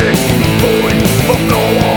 Idziemy w bój wokoło